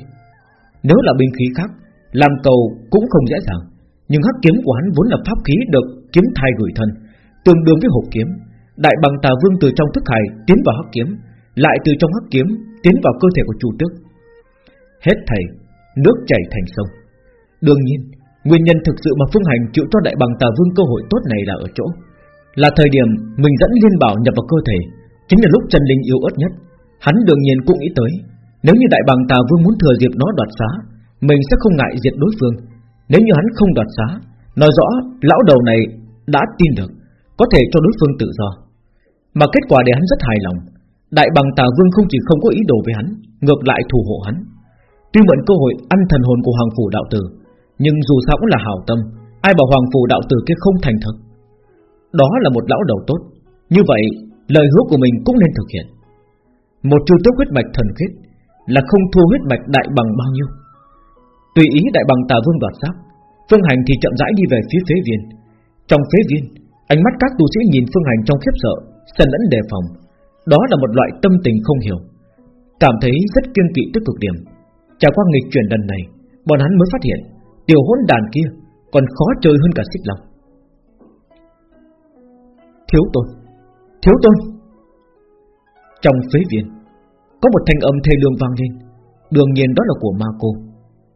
Nếu là binh khí khác, Làm cầu cũng không dễ dàng, Nhưng hắc kiếm của hắn vốn là pháp khí được kiếm thai gửi thân. Tương đương với hộp kiếm. Đại bằng tà vương từ trong thức hải tiến vào hắc kiếm, Lại từ trong hắc kiếm tiến vào cơ thể của chu tước. Hết thầy Nước chảy thành sông. Đương nhiên, Nguyên nhân thực sự mà Phương Hành chịu cho đại bằng tà vương cơ hội tốt này là ở chỗ, Là thời điểm mình dẫn liên bảo nhập vào cơ thể, Chính là lúc chân linh yếu ớt nhất. Hắn đương nhiên cũng nghĩ tới, Nếu như đại bằng tà vương muốn thừa dịp nó đoạt xá, Mình sẽ không ngại diệt đối phương. Nếu như hắn không đoạt xá, Nói rõ lão đầu này đã tin được. Có thể cho đối phương tự do. Mà kết quả để hắn rất hài lòng, Đại bằng tà vương không chỉ không có ý đồ với hắn, Ngược lại thủ hộ hắn. Tuy mượn cơ hội ăn thần hồn của Hoàng Phủ Đạo Tử, Nhưng dù sao cũng là hảo tâm, Ai bảo Hoàng Phủ Đạo Tử kia không thành thực Đó là một lão đầu tốt, Như vậy lời hứa của mình cũng nên thực hiện. Một chu tước huyết mạch thần khiết Là không thua huyết mạch đại bằng bao nhiêu. Tùy ý đại bằng tà vương đoạt xác, Phương Hành thì chậm rãi đi về phía phế viên. Trong phế viên Ánh mắt các tu sĩ nhìn Phương Hành trong khiếp sợ Sần lẫn đề phòng. Đó là một loại tâm tình không hiểu. Cảm thấy rất kiêng kỵ tức cực điểm. Trải qua nghịch chuyển lần này, Bọn hắn mới phát hiện, Tiểu hỗn đàn kia còn khó chơi hơn cả xích long. Thiếu tôn Thiếu tôn. Trong phế viện, Có một thanh âm thê lương vang lên. Đương nhiên đó là của ma cô.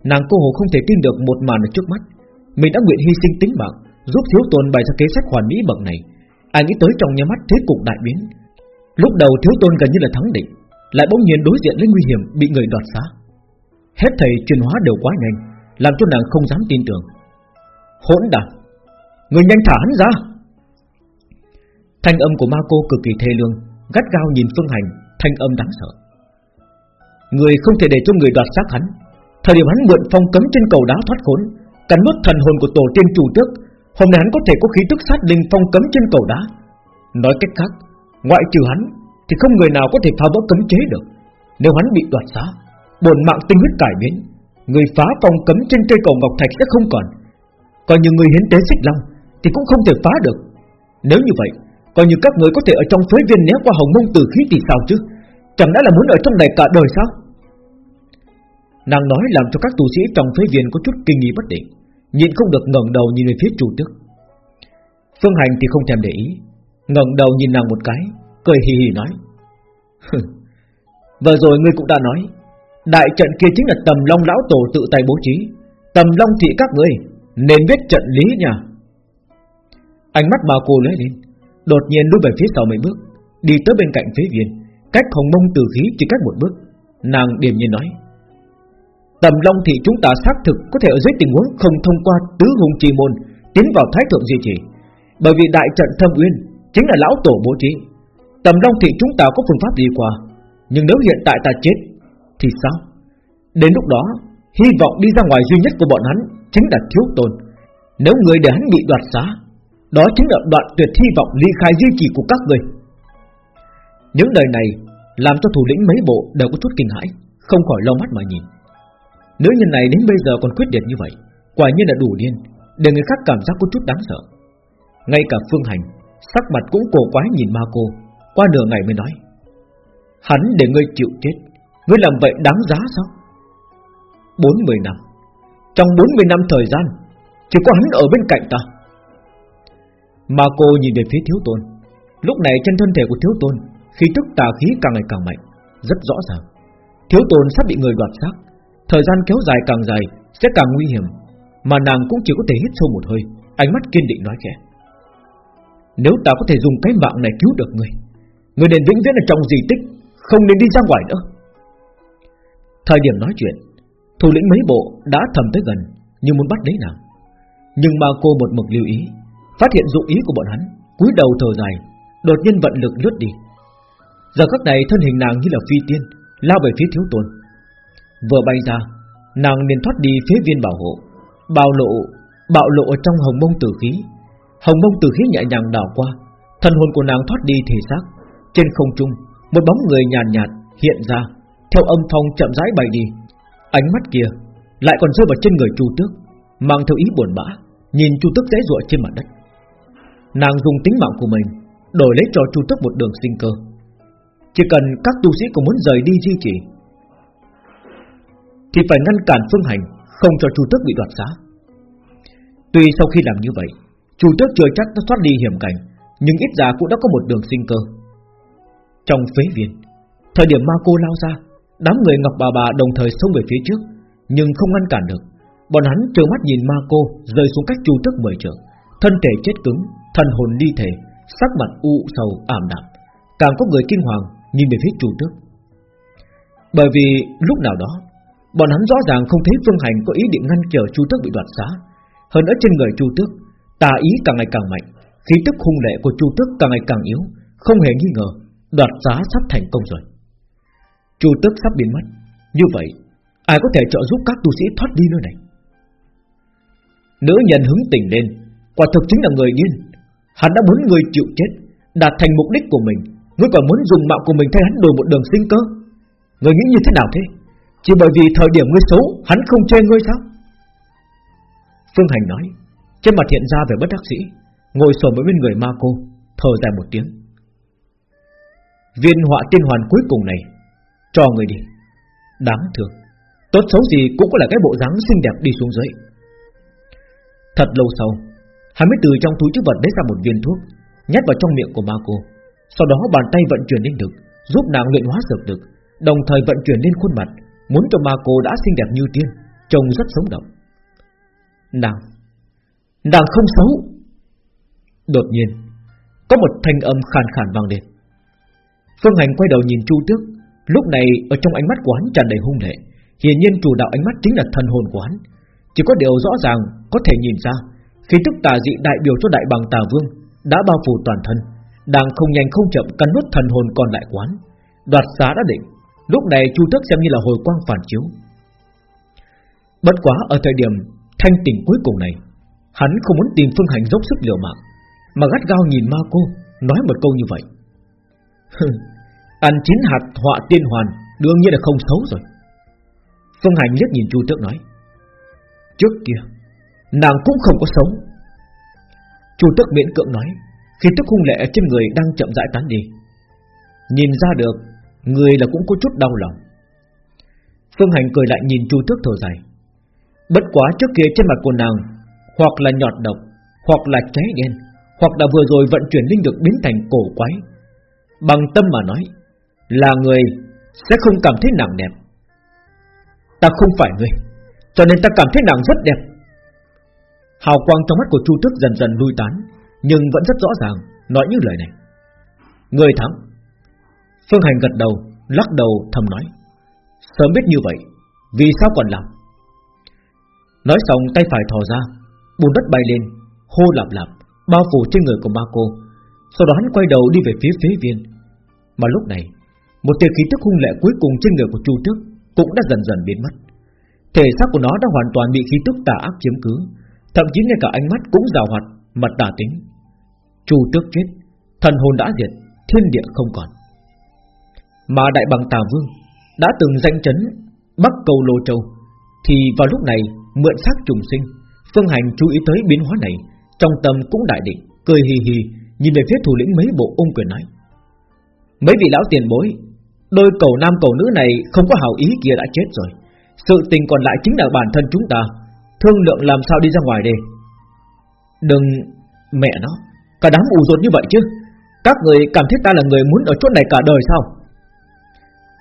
Nàng cô hồ không thể tin được một màn ở trước mắt. Mình đã nguyện hy sinh tính mạng. Giúp thiếu tôn bày ra kế sách hoàn mỹ bậc này. Ai nghĩ tới trong nhà mắt thế cục đại biến. Lúc đầu thiếu tôn gần như là thắng định, Lại bỗng nhiên đối diện với nguy hiểm Bị người đoạt xá. Hết thầy truyền hóa đều quá nhanh, Làm cho nàng không dám tin tưởng. Hỗn đản Người nhanh thả hắn ra. Thanh âm của ma cô cực kỳ thê lương, Gắt gao nhìn phương hành, Thanh âm đáng sợ. Người không thể để cho người đoạt xác hắn. Thời điểm hắn mượn phong cấm trên cầu đá thoát khốn, Cắn nuốt thần hồn của tổ tiên chủ tước Hôm nay hắn có thể có khí tức sát linh phong cấm trên cầu đá. Nói cách khác, Ngoại trừ hắn, Thì không người nào có thể phá vỡ cấm chế được. Nếu hắn bị đoạt xá Bồn mạng tinh huyết cải biến, Người phá phong cấm trên cây cầu ngọc thạch sẽ không còn. Còn như người hiến tế xích long Thì cũng không thể phá được. Nếu như vậy, Coi như các người có thể ở trong phế viên né qua hồng mông tử khí thì sao chứ? Chẳng đã là muốn ở trong này cả đời sao? Nàng nói làm cho các tu sĩ trong phế viên có chút kinh nghi bất định nhìn không được ngẩng đầu nhìn về phía chủ tước Phương Hành thì không thèm để ý, ngẩng đầu nhìn nàng một cái, Cười hì hì nói Vừa rồi ngươi cũng đã nói, Đại trận kia chính là tầm long lão tổ tự tay bố trí, Tầm long thị các ngươi Nên biết trận lý nhỉ? Ánh mắt bà cô lóe lên, Đột nhiên lui về phía sau mấy bước, Đi tới bên cạnh phế viên, Cách hồng mông từ khí chỉ cách một bước, Nàng điềm nhiên nói Tầm long thị chúng ta xác thực Có thể ở dưới tình huống không thông qua Tứ hùng trì môn, Tiến vào thái thượng di trì. Bởi vì đại trận thâm uyên Chính là lão tổ bố trí. Tầm long thị chúng ta có phương pháp đi qua, Nhưng nếu hiện tại ta chết, Thì sao? Đến lúc đó, Hy vọng đi ra ngoài duy nhất của bọn hắn Chính là thiếu tôn. Nếu người để hắn bị đoạt xá, Đó chính là đoạn tuyệt hy vọng ly khai duy trì của các người. Những lời này Làm cho thủ lĩnh mấy bộ đều có chút kinh hãi, Không khỏi lau mắt mà nhìn. Nữ nhân này đến bây giờ còn quyết liệt như vậy, Quả nhiên là đủ điên, Để người khác cảm giác có chút đáng sợ. Ngay cả Phương Hành, Sắc mặt cũng cổ quái nhìn ma cô, Qua nửa ngày mới nói, Hắn để ngươi chịu chết, Ngươi làm vậy đáng giá sao? 40 năm, Trong 40 năm thời gian, Chỉ có hắn ở bên cạnh ta. Mà cô nhìn về phía thiếu tôn, Lúc này trên thân thể của thiếu tôn Khi tức tà khí càng ngày càng mạnh, Rất rõ ràng. Thiếu tôn sắp bị người đoạt xác Thời gian kéo dài càng dài, Sẽ càng nguy hiểm, Mà nàng cũng chỉ có thể hít sâu một hơi, Ánh mắt kiên định nói khẽ. Nếu ta có thể dùng cái mạng này cứu được người Người nên vĩnh viễn ở trong di tích, Không nên đi ra ngoài nữa. Thời điểm nói chuyện, Thủ lĩnh mấy bộ đã thầm tới gần, Như muốn bắt lấy nàng. Nhưng mà cô một mực lưu ý, Phát hiện dụng ý của bọn hắn, cúi đầu thở dài, Đột nhiên vận lực lướt đi. Giờ khắc này thân hình nàng như là phi tiên, Lao về phía thiếu tôn. Vừa bay ra Nàng liền thoát đi phía viên bảo hộ Bạo lộ Bạo lộ ở trong hồng mông tử khí Hồng mông tử khí nhẹ nhàng đảo qua Thần hồn của nàng thoát đi thể xác Trên không trung Một bóng người nhàn nhạt, nhạt hiện ra Theo âm phong chậm rãi bay đi Ánh mắt kia lại còn rơi vào trên người Chu Tước, mang theo ý buồn bã, nhìn Chu Tước dễ dụa trên mặt đất. Nàng dùng tính mạng của mình đổi lấy cho Chu Tước một đường sinh cơ. Chỉ cần các tu sĩ có muốn rời đi di chỉ, thì phải ngăn cản Phương Hành không cho Chu Tước bị đoạt xá. Tuy sau khi làm như vậy, Chu Tước chưa chắc đã thoát đi hiểm cảnh, nhưng ít ra cũng đã có một đường sinh cơ. Trong phế viên, thời điểm ma cô lao ra, Đám người Ngọc Bà Bà đồng thời xông về phía trước Nhưng không ngăn cản được Bọn hắn trơ mắt nhìn ma cô rơi xuống cách chu tước mười trượng Thân thể chết cứng Thần hồn ly thể Sắc mặt u sầu ảm đạm Càng có người kinh hoàng nhìn về phía chu tước Bởi vì lúc nào đó Bọn hắn rõ ràng không thấy Phương Hành có ý định ngăn trở chu tước bị đoạt xá. Hơn nữa trên người chu tước, Tà ý càng ngày càng mạnh, Khí tức hung lệ của chu tước càng ngày càng yếu, Không hề nghi ngờ, Đoạt giá sắp thành công rồi. Chu tước sắp biến mất. Như vậy, ai có thể trợ giúp các tu sĩ thoát đi nơi này? Nữ nhân hứng tình lên, Quả thực chính là người điên. Hắn đã muốn người chịu chết, Đạt thành mục đích của mình. Ngươi còn muốn dùng mạng của mình thay hắn đổi một đường sinh cơ? Người nghĩ như thế nào thế? Chỉ bởi vì thời điểm ngươi xấu Hắn không chê ngươi sao? Phương Hành nói, Trên mặt hiện ra về bất đắc sĩ Ngồi sổ với bên người ma cô, Thở dài một tiếng. Viên họa tiên hoàn cuối cùng này, cho người đi. Đáng thương, Tốt xấu gì cũng là cái bộ dáng xinh đẹp đi xuống dưới. Thật lâu sau, Hắn mới từ trong túi chứa vật lấy ra một viên thuốc, Nhét vào trong miệng của ma cô. Sau đó bàn tay vận chuyển linh lực Giúp nàng luyện hóa dược lực, Đồng thời vận chuyển lên khuôn mặt. Muốn cho ma cô đã xinh đẹp như tiên, Trông rất sống động. Nàng Nàng không xấu. Đột nhiên, Có một thanh âm khàn khàn vang lên. Phương Hành quay đầu nhìn Chu Tước, Lúc này ở trong ánh mắt của hắn tràn đầy hung lệ. Hiển nhiên chủ đạo ánh mắt chính là thần hồn của hắn Chỉ có điều rõ ràng, Có thể nhìn ra, Khi tức tà dị đại biểu cho đại bằng tà vương, Đã bao phủ toàn thân, Đang không nhanh không chậm cắn nuốt thần hồn còn lại quán. Đoạt giá đã định Lúc này chu tước xem như là hồi quang phản chiếu. Bất quá ở thời điểm Thanh tỉnh cuối cùng này, Hắn không muốn tìm phương hành dốc sức liều mạng, Mà gắt gao nhìn ma cô, Nói một câu như vậy. Ăn chín hạt họa tiên hoàn, Đương nhiên là không xấu rồi. Phương Hành liếc nhìn Chu Tước nói, Trước kia, Nàng cũng không có sống. Chu Tước miễn cưỡng nói, Khi tức hung lệ trên người đang chậm rãi tán đi, Nhìn ra được Người là cũng có chút đau lòng. Phương Hành cười lại nhìn Chu Tước thở dài. Bất quá trước kia trên mặt của nàng, Hoặc là nhọt độc, Hoặc là cháy đen, Hoặc là vừa rồi vận chuyển linh lực biến thành cổ quái, Bằng tâm mà nói, là người sẽ không cảm thấy nàng đẹp. Ta không phải người, Cho nên ta cảm thấy nàng rất đẹp. Hào quang trong mắt của Chu Tước dần dần lui tán, Nhưng vẫn rất rõ ràng, Nói như lời này. Người thắng. Phương Hành gật đầu Lắc đầu thầm nói Sớm biết như vậy Vì sao còn làm Nói xong tay phải thò ra Bùn đất bay lên Hô lạp lạp Bao phủ trên người của ma cô Sau đó hắn quay đầu đi về phía phế viên Mà lúc này một tia khí tức hung lệ cuối cùng trên người của Chu Tước cũng đã dần dần biến mất. Thể xác của nó đã hoàn toàn bị khí tức tà ác chiếm cứ, thậm chí ngay cả ánh mắt cũng rào hoạt, mặt tà tính. Chu Tước chết, thần hồn đã diệt, thiên địa không còn. Mà đại bằng Tà Vương đã từng danh chấn Bắc Cầu Lô Châu, Thì vào lúc này Mượn xác trùng sinh Phương Hành chú ý tới biến hóa này Trong tâm cũng đại định Cười hì hì Nhìn về phía thủ lĩnh mấy bộ ung quyền nói. Mấy vị lão tiền bối Đôi cầu nam cầu nữ này không có hảo ý kia đã chết rồi. Sự tình còn lại chính là bản thân chúng ta Thương lượng làm sao đi ra ngoài đây. Đừng Mẹ nó Cả đám ủ rột như vậy chứ. Các người cảm thấy ta là người muốn ở chỗ này cả đời sao?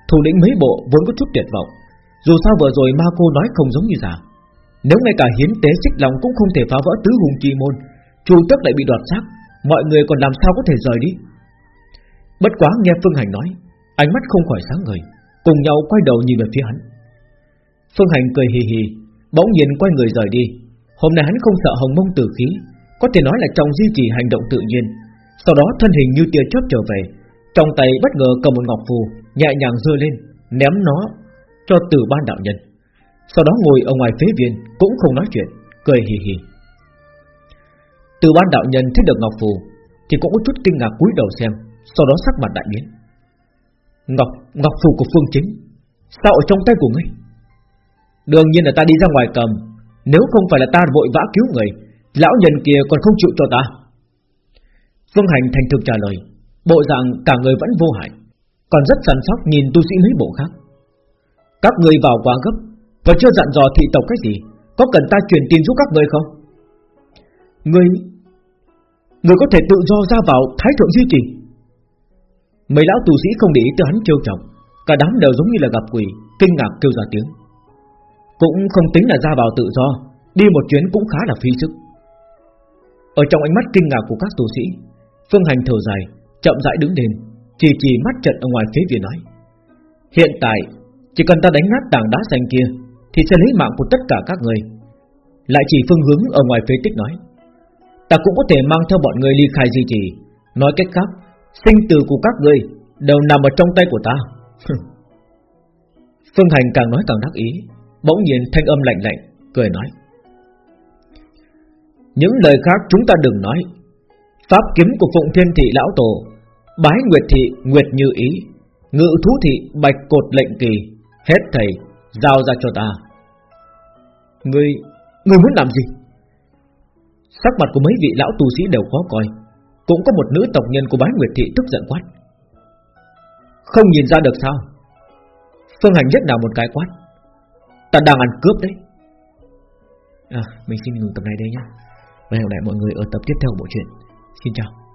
Thủ lĩnh mấy bộ vốn có chút tuyệt vọng. Dù sao vừa rồi ma cô nói không giống như giả. Nếu ngay cả hiến tế xích lòng cũng không thể phá vỡ tứ hùng chi môn, Chu tức lại bị đoạt xác, Mọi người còn làm sao có thể rời đi? Bất quá nghe Phương Hành nói, Ánh mắt không khỏi sáng ngời, Cùng nhau quay đầu nhìn về phía hắn. Phương Hành cười hì hì, Bỗng nhiên quay người rời đi. Hôm nay hắn không sợ hồng mông tử khí, Có thể nói là trong duy trì hành động tự nhiên. Sau đó thân hình như tia chớp trở về trong tay bất ngờ cầm một ngọc phù, Nhẹ nhàng rơi lên, Ném nó cho từ ban đạo nhân. Sau đó ngồi ở ngoài phế viên, Cũng không nói chuyện, Cười hì hì. Từ ban đạo nhân thấy được ngọc phù, Thì cũng có chút kinh ngạc cúi đầu xem, Sau đó sắc mặt đại biến. Ngọc ngọc phù của phương chính, Sao ở trong tay của ngươi? Đương nhiên là ta đi ra ngoài cầm, Nếu không phải là ta vội vã cứu người, Lão nhân kia còn không chịu cho ta. Phương Hành thành thực trả lời. Bộ dạng cả người vẫn vô hại, Còn rất sẵn sóc nhìn tu sĩ mấy bộ khác. Các người vào quá gấp Và chưa dặn dò thị tộc cái gì, Có cần ta truyền tin giúp các người không? Người Người có thể tự do ra vào Thái thượng duy trì. Mấy lão tu sĩ không để ý tới hắn trêu chọc, Cả đám đều giống như là gặp quỷ, Kinh ngạc kêu ra tiếng. Cũng không tính là ra vào tự do, Đi một chuyến cũng khá là phi sức. Ở trong ánh mắt kinh ngạc của các tu sĩ, Phương Hành thở dài Chậm rãi đứng lên, Chỉ chỉ mắt trận ở ngoài phía viện nói. Hiện tại, Chỉ cần ta đánh nát tảng đá xanh kia, Thì sẽ lấy mạng của tất cả các người. Lại chỉ phương hướng ở ngoài phía tích nói. Ta cũng có thể mang theo bọn người ly khai di trì. Nói cách khác, Sinh tử của các ngươi Đều nằm ở trong tay của ta. Phương Hành càng nói càng đắc ý, Bỗng nhiên thanh âm lạnh lạnh, Cười nói. Những lời khác chúng ta đừng nói. Pháp kiếm của Phụng Thiên Thị Lão Tổ Bái Nguyệt Thị, Nguyệt Như Ý, Ngự Thú Thị, Bạch Cột Lệnh Kỳ, Hết thầy, Giao ra cho ta. Ngươi Ngươi muốn làm gì? Sắc mặt của mấy vị lão tu sĩ đều khó coi. Cũng có một nữ tộc nhân của bái Nguyệt Thị tức giận quát. Không nhìn ra được sao? Phương Hành nhất nào một cái quát. Ta đang ăn cướp đấy. À mình xin ngừng tập này đây nhé Và hẹn gặp lại mọi người ở tập tiếp theo của bộ truyện. Xin chào.